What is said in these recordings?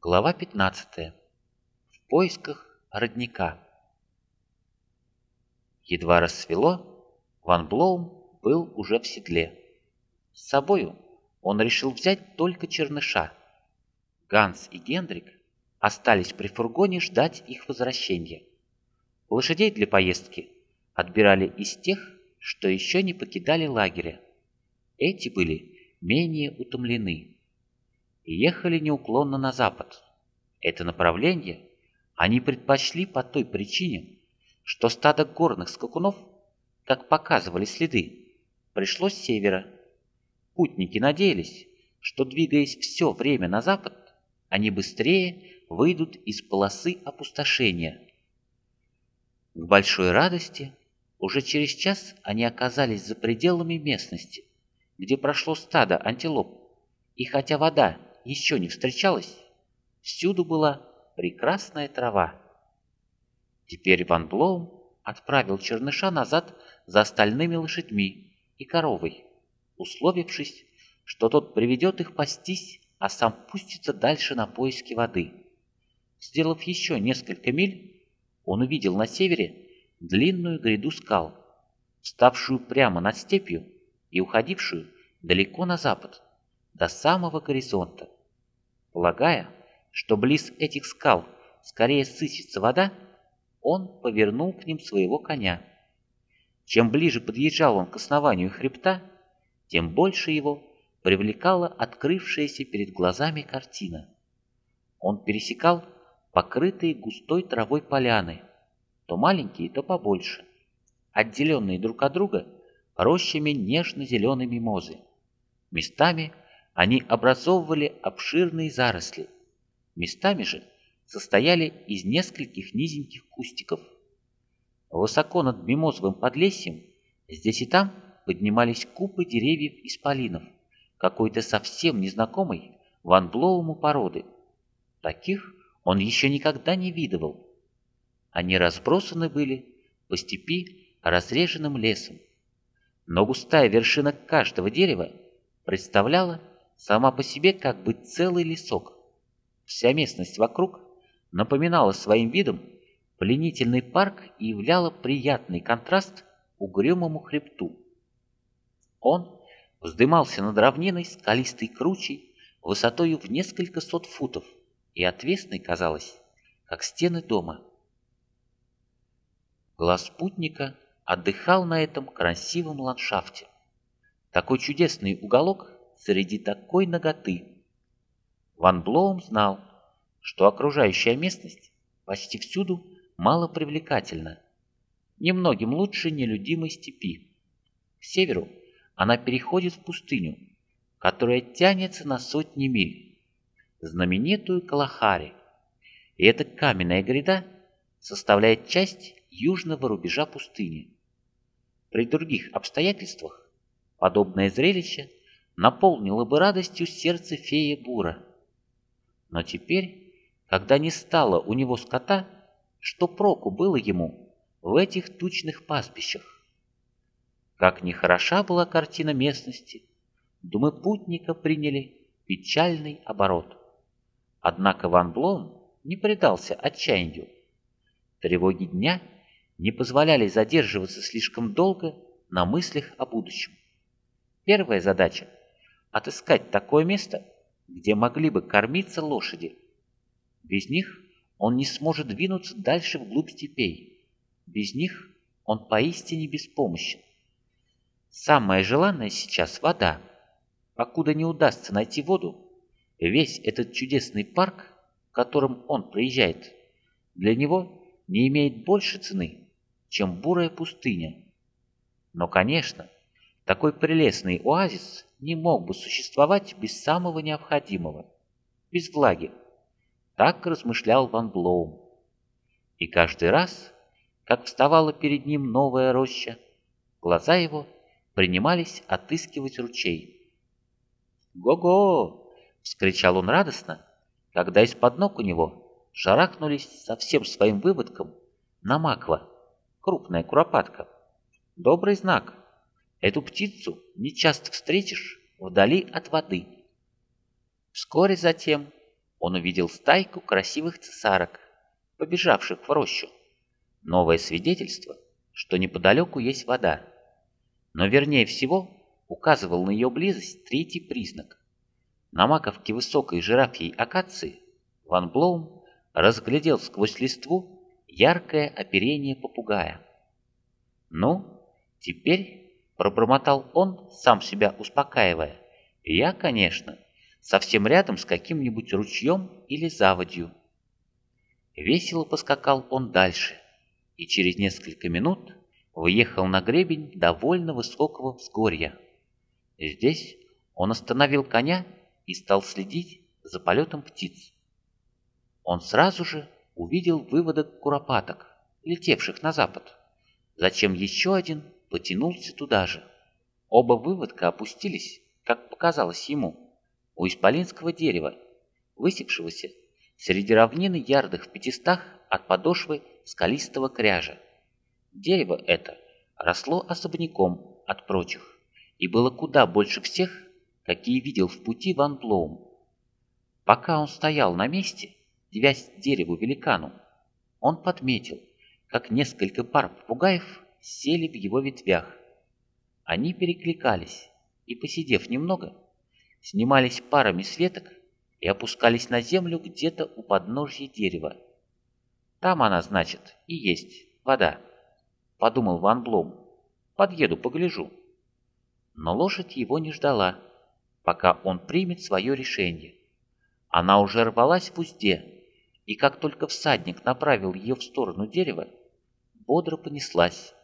Глава 15. В поисках родника. Едва рассвело, Ван Блоум был уже в седле. С собою он решил взять только черныша. Ганс и Гендрик остались при фургоне ждать их возвращения. Лошадей для поездки отбирали из тех, что еще не покидали лагеря. Эти были менее утомлены ехали неуклонно на запад. Это направление они предпочли по той причине, что стадо горных скакунов, как показывали следы, пришло с севера. Путники надеялись, что, двигаясь все время на запад, они быстрее выйдут из полосы опустошения. К большой радости уже через час они оказались за пределами местности, где прошло стадо антилоп, и хотя вода еще не встречалась, всюду была прекрасная трава. Теперь Ван Блоум отправил Черныша назад за остальными лошадьми и коровой, условившись, что тот приведет их пастись, а сам пустится дальше на поиски воды. Сделав еще несколько миль, он увидел на севере длинную гряду скал, вставшую прямо над степью и уходившую далеко на запад, до самого горизонта. Полагая, что близ этих скал скорее сыщется вода, он повернул к ним своего коня. Чем ближе подъезжал он к основанию хребта, тем больше его привлекала открывшаяся перед глазами картина. Он пересекал покрытые густой травой поляны, то маленькие, то побольше, отделенные друг от друга рощами нежно-зеленой мимозы. Местами они образовывали обширные заросли, местами же состояли из нескольких низеньких кустиков. Высоко над мимозовым подлесьем здесь и там поднимались купы деревьев исполинов, какой-то совсем незнакомой Ван Блоуму породы. Таких он еще никогда не видывал. Они разбросаны были по степи разреженным лесом. Но густая вершина каждого дерева представляла сама по себе как бы целый лесок. Вся местность вокруг напоминала своим видом пленительный парк и являла приятный контраст угрюмому хребту. Он вздымался над равниной скалистой кручей высотою в несколько сот футов и отвесной казалось, как стены дома. Глаз спутника отдыхал на этом красивом ландшафте. Такой чудесный уголок среди такой ноготы. Ван Блоум знал, что окружающая местность почти всюду мало привлекательна, немногим лучше нелюдимой степи. К северу она переходит в пустыню, которая тянется на сотни миль, знаменитую Калахари. И эта каменная гряда составляет часть южного рубежа пустыни. При других обстоятельствах подобное зрелище наполнило бы радостью сердце феи Бура. Но теперь, когда не стало у него скота, что проку было ему в этих тучных пастбищах? Как нехороша была картина местности, думы путника приняли печальный оборот. Однако Ван Блом не предался отчаянию. Тревоги дня не позволяли задерживаться слишком долго на мыслях о будущем. Первая задача отыскать такое место, где могли бы кормиться лошади. Без них он не сможет двинуться дальше вглубь степей. Без них он поистине беспомощен. Самое желанное сейчас – вода. Покуда не удастся найти воду, весь этот чудесный парк, в котором он проезжает, для него не имеет больше цены, чем бурая пустыня. Но, конечно, такой прелестный оазис не мог бы существовать без самого необходимого, без влаги. Так размышлял Ван Блоум. И каждый раз, как вставала перед ним новая роща, глаза его принимались отыскивать ручей. «Го-го!» — вскричал он радостно, когда из-под ног у него шарахнулись со всем своим выводком на маква, крупная куропатка. Добрый знак. Эту птицу не часто встретишь вдали от воды. Вскоре затем он увидел стайку красивых цесарок, побежавших в рощу. Новое свидетельство, что неподалеку есть вода. Но вернее всего указывал на ее близость третий признак. На маковке высокой жирафьей акации Ван Блоум разглядел сквозь листву яркое оперение попугая. «Ну, теперь», — пробормотал он, сам себя успокаивая, — «я, конечно, совсем рядом с каким-нибудь ручьем или заводью». Весело поскакал он дальше, и через несколько минут выехал на гребень довольно высокого взгорья. Здесь он остановил коня и стал следить за полетом птиц. Он сразу же увидел выводок куропаток, летевших на запад. Затем еще один потянулся туда же. Оба выводка опустились, как показалось ему, у исполинского дерева, высевшегося среди равнины ярдах в пятистах от подошвы скалистого кряжа. Дерево это росло особняком от прочих и было куда больше всех, какие видел в пути Ван Блоум. Пока он стоял на месте, девясь дереву великану, он подметил, как несколько пар попугаев сели в его ветвях. Они перекликались и, посидев немного, снимались парами с веток и опускались на землю где-то у подножья дерева. Там она, значит, и есть вода, подумал Ван Блом. Подъеду, погляжу. Но лошадь его не ждала, пока он примет свое решение. Она уже рвалась в узде, и как только всадник направил ее в сторону дерева, бодро понеслась,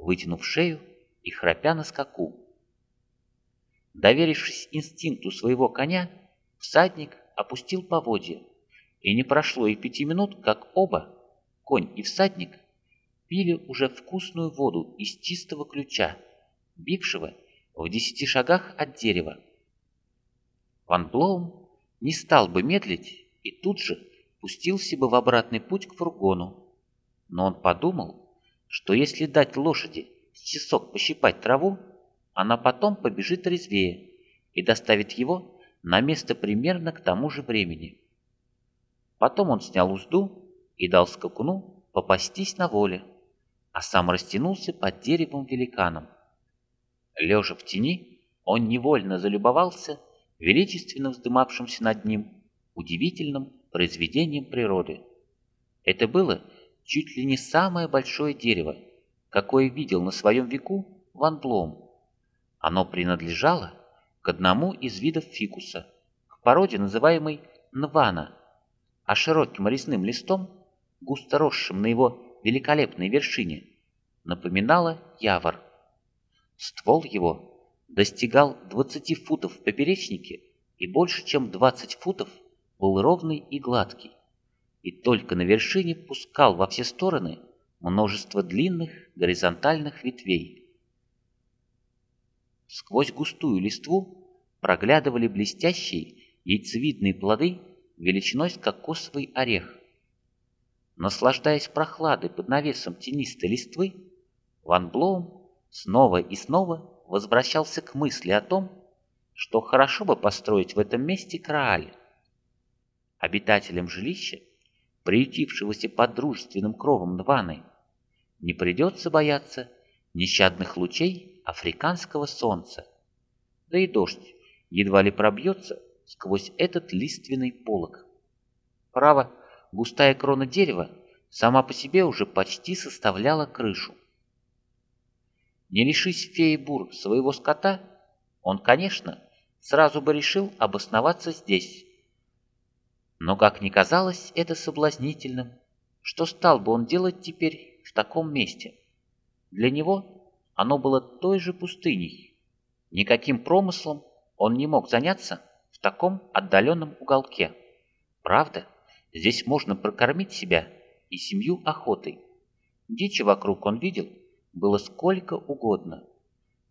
вытянув шею и храпя на скаку. Доверившись инстинкту своего коня, всадник опустил поводья, и не прошло и пяти минут, как оба, конь и всадник, пили уже вкусную воду из чистого ключа, бившего в десяти шагах от дерева. Ван Блоум не стал бы медлить и тут же пустился бы в обратный путь к фургону. Но он подумал, что если дать лошади часок пощипать траву, она потом побежит резвее и доставит его на место примерно к тому же времени. Потом он снял узду и дал скакуну попастись на воле, а сам растянулся под деревом великаном. Лежа в тени, он невольно залюбовался величественно вздымавшимся над ним удивительным произведением природы. Это было чуть ли не самое большое дерево, какое видел на своем веку Ван Блом. Оно принадлежало к одному из видов фикуса, к породе, называемой нвана, а широким резным листом, густо росшим на его великолепной вершине, напоминало явор. Ствол его достигал 20 футов в поперечнике и больше, чем 20 футов был ровный и гладкий, и только на вершине пускал во все стороны множество длинных горизонтальных ветвей. Сквозь густую листву проглядывали блестящие яйцевидные плоды величиной с кокосовый орех. Наслаждаясь прохладой под навесом тенистой листвы, Ван Блоум снова и снова возвращался к мысли о том, что хорошо бы построить в этом месте крааль. Обитателям жилища, приютившегося под дружественным кровом Нваны, не придется бояться нещадных лучей африканского солнца. Да и дождь едва ли пробьется сквозь этот лиственный полог. Право, густая крона дерева сама по себе уже почти составляла крышу. Не лишись феи-бур своего скота, он, конечно, сразу бы решил обосноваться здесь, но, как ни казалось это соблазнительным, что стал бы он делать теперь в таком месте? Для него оно было той же пустыней. Никаким промыслом он не мог заняться в таком отдаленном уголке. Правда, здесь можно прокормить себя и семью охотой. Дичи вокруг он видел было сколько угодно.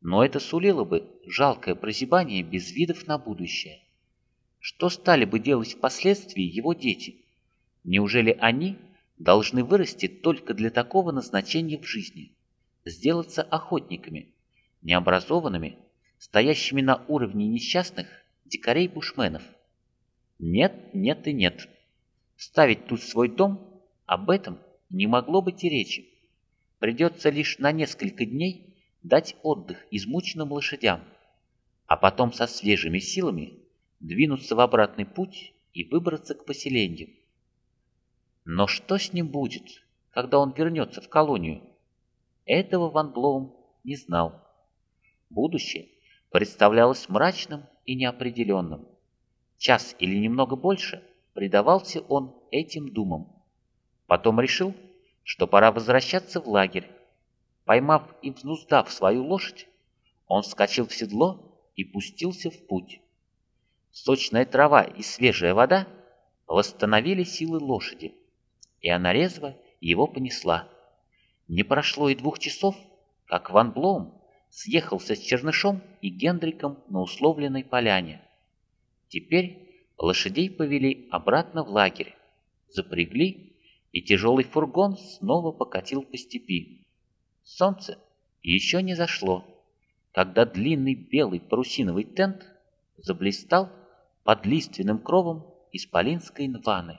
Но это сулило бы жалкое прозябание без видов на будущее. Что стали бы делать впоследствии его дети? Неужели они должны вырасти только для такого назначения в жизни? Сделаться охотниками, необразованными, стоящими на уровне несчастных дикарей-бушменов? Нет, нет и нет. Ставить тут свой дом, об этом не могло быть и речи. Придется лишь на несколько дней дать отдых измученным лошадям, а потом со свежими силами двинуться в обратный путь и выбраться к поселению. Но что с ним будет, когда он вернется в колонию? Этого Ван Блоум не знал. Будущее представлялось мрачным и неопределенным. Час или немного больше предавался он этим думам. Потом решил, что пора возвращаться в лагерь. Поймав и взнуздав свою лошадь, он вскочил в седло и пустился в путь. Сочная трава и свежая вода восстановили силы лошади, и она резво его понесла. Не прошло и двух часов, как Ван Блоум съехался с Чернышом и Гендриком на условленной поляне. Теперь лошадей повели обратно в лагерь, запрягли, и тяжелый фургон снова покатил по степи. Солнце еще не зашло, когда длинный белый парусиновый тент заблистал под лиственным кровом исполинской нваны.